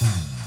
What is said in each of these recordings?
Hmm.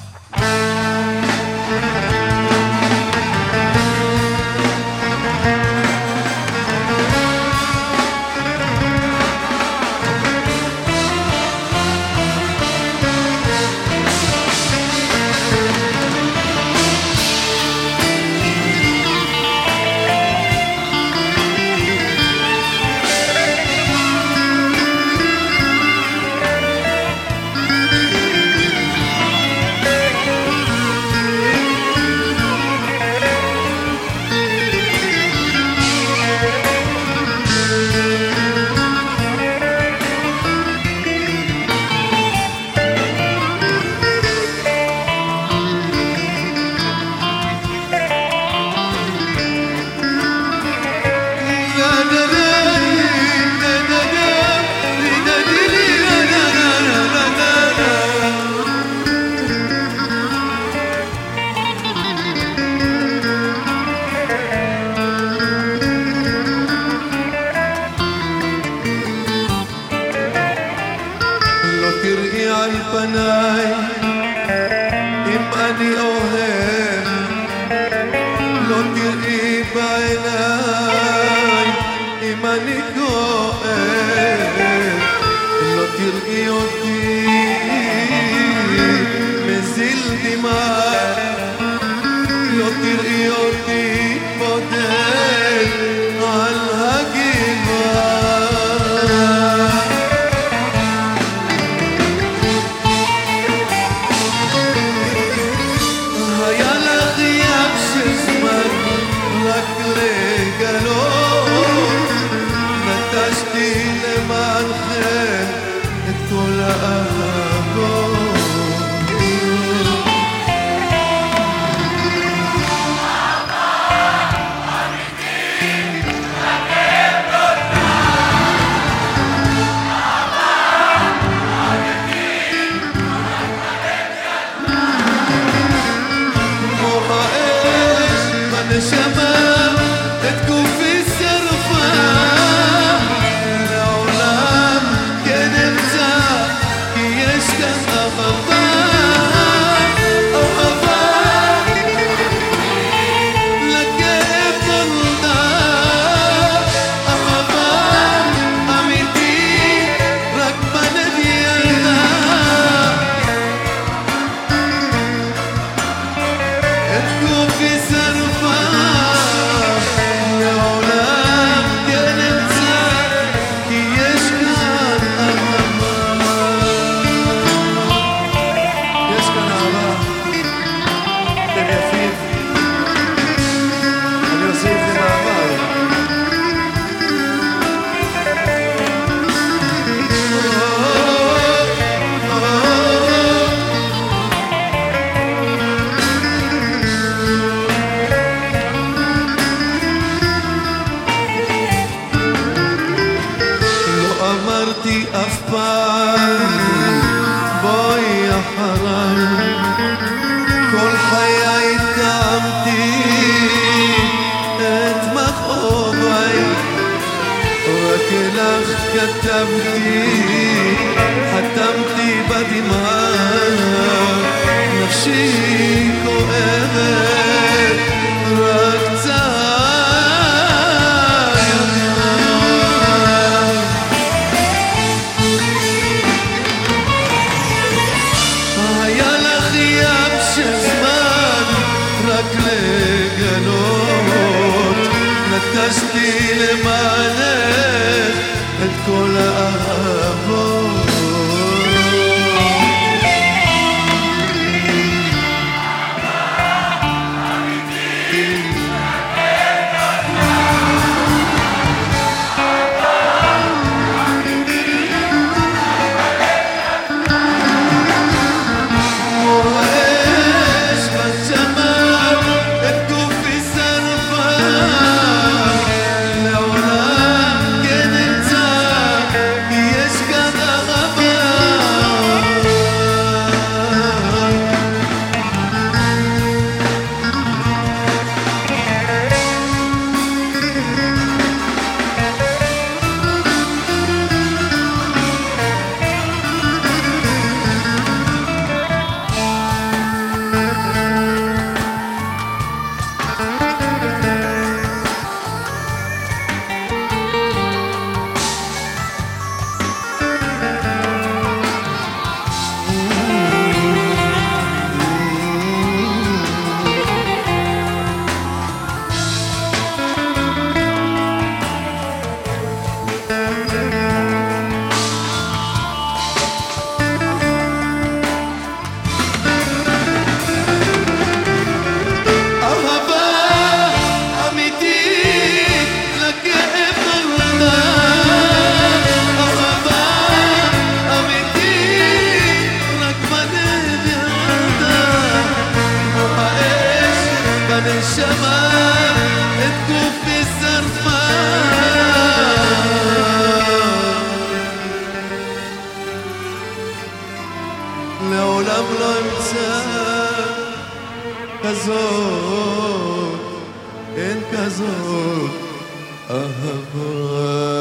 כתבתי, חתמתי בדמעה, נפשי כואבת, רק צער. היה לך ים של זמן, רק לגלות, נטשתי למעלה con الشمال تدوب في الزرفان لولا بلمسان كزور إن كزور أهبان